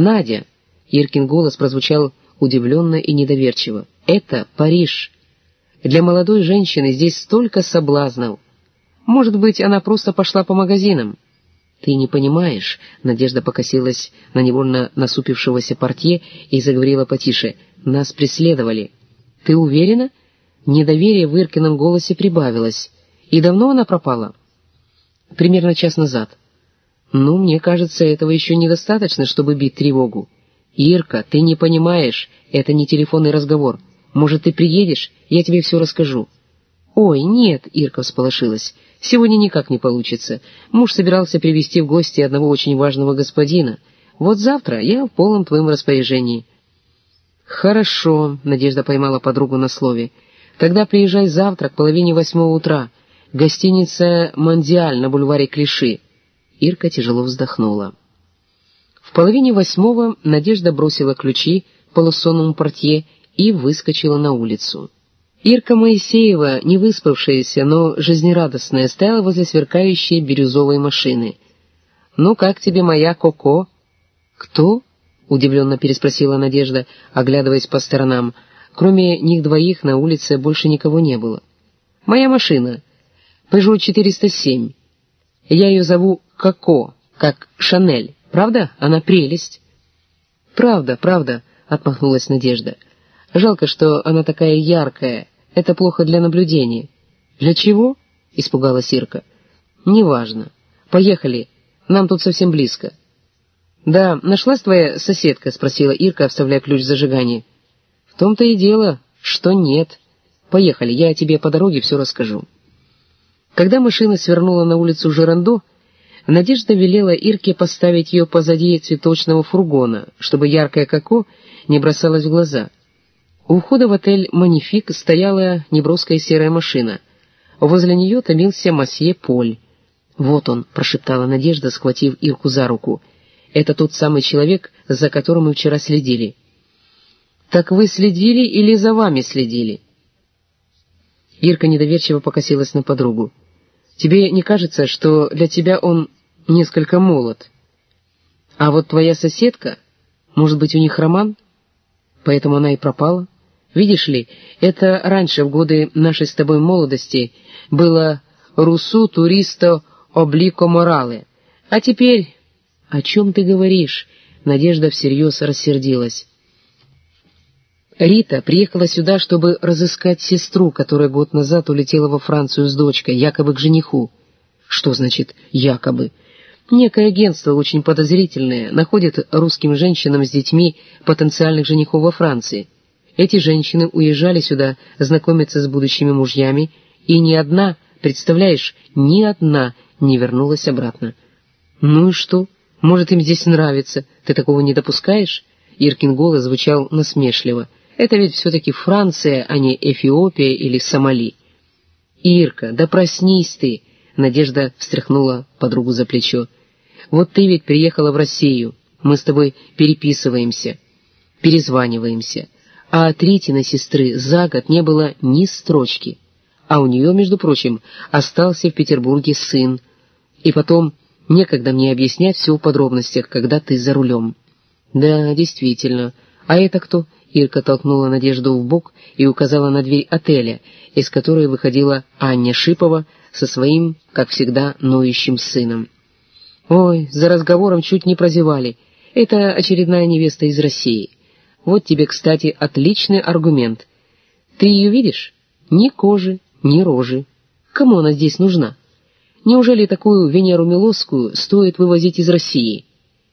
«Надя!» — Иркин голос прозвучал удивленно и недоверчиво. «Это Париж. Для молодой женщины здесь столько соблазнов. Может быть, она просто пошла по магазинам?» «Ты не понимаешь», — Надежда покосилась на невольно насупившегося портье и заговорила потише. «Нас преследовали». «Ты уверена?» Недоверие в Иркином голосе прибавилось. «И давно она пропала?» «Примерно час назад». «Ну, мне кажется, этого еще недостаточно, чтобы бить тревогу». «Ирка, ты не понимаешь, это не телефонный разговор. Может, ты приедешь, я тебе все расскажу». «Ой, нет», — Ирка всполошилась, — «сегодня никак не получится. Муж собирался привести в гости одного очень важного господина. Вот завтра я в полном твоем распоряжении». «Хорошо», — Надежда поймала подругу на слове. «Тогда приезжай завтра к половине восьмого утра. Гостиница «Мондиаль» на бульваре Клиши». Ирка тяжело вздохнула. В половине восьмого Надежда бросила ключи полусонному портье и выскочила на улицу. Ирка Моисеева, не выспавшаяся, но жизнерадостная, стояла возле сверкающей бирюзовой машины. «Ну, как тебе моя Коко?» «Кто?» удивленно переспросила Надежда, оглядываясь по сторонам. Кроме них двоих на улице больше никого не было. «Моя машина. Peugeot 407. Я ее зову Коко, как Шанель. Правда? Она прелесть». «Правда, правда», — отмахнулась Надежда. «Жалко, что она такая яркая. Это плохо для наблюдения». «Для чего?» — испугалась Ирка. «Неважно. Поехали. Нам тут совсем близко». «Да, нашлась твоя соседка?» — спросила Ирка, вставляя ключ в зажигание. «В том-то и дело, что нет. Поехали, я тебе по дороге все расскажу». Когда машина свернула на улицу Жерандо, Надежда велела Ирке поставить ее позади цветочного фургона, чтобы яркое коко не бросалось в глаза. У входа в отель «Манифик» стояла неброская серая машина. Возле нее томился масье Поль. «Вот он», — прошептала Надежда, схватив Ирку за руку — это тот самый человек, за которым мы вчера следили. Так вы следили или за вами следили? Ирка недоверчиво покосилась на подругу. Тебе не кажется, что для тебя он несколько молод? А вот твоя соседка, может быть, у них роман? Поэтому она и пропала. Видишь ли, это раньше, в годы нашей с тобой молодости, было «русу туристо облико морале», а теперь «О чем ты говоришь?» Надежда всерьез рассердилась. Рита приехала сюда, чтобы разыскать сестру, которая год назад улетела во Францию с дочкой, якобы к жениху. Что значит «якобы»? Некое агентство, очень подозрительное, находит русским женщинам с детьми потенциальных женихов во Франции. Эти женщины уезжали сюда знакомиться с будущими мужьями, и ни одна, представляешь, ни одна не вернулась обратно. Ну и что? Может, им здесь нравится. Ты такого не допускаешь?» Иркин голос звучал насмешливо. «Это ведь все-таки Франция, а не Эфиопия или Сомали». «Ирка, да проснись ты!» Надежда встряхнула подругу за плечо. «Вот ты ведь приехала в Россию. Мы с тобой переписываемся, перезваниваемся. А от Ритиной сестры за год не было ни строчки. А у нее, между прочим, остался в Петербурге сын. И потом Некогда мне объяснять все в подробностях, когда ты за рулем». «Да, действительно. А это кто?» Ирка толкнула Надежду в бок и указала на дверь отеля, из которой выходила Аня Шипова со своим, как всегда, ноющим сыном. «Ой, за разговором чуть не прозевали. Это очередная невеста из России. Вот тебе, кстати, отличный аргумент. Ты ее видишь? Ни кожи, ни рожи. Кому она здесь нужна?» Неужели такую Венеру Милосскую стоит вывозить из России?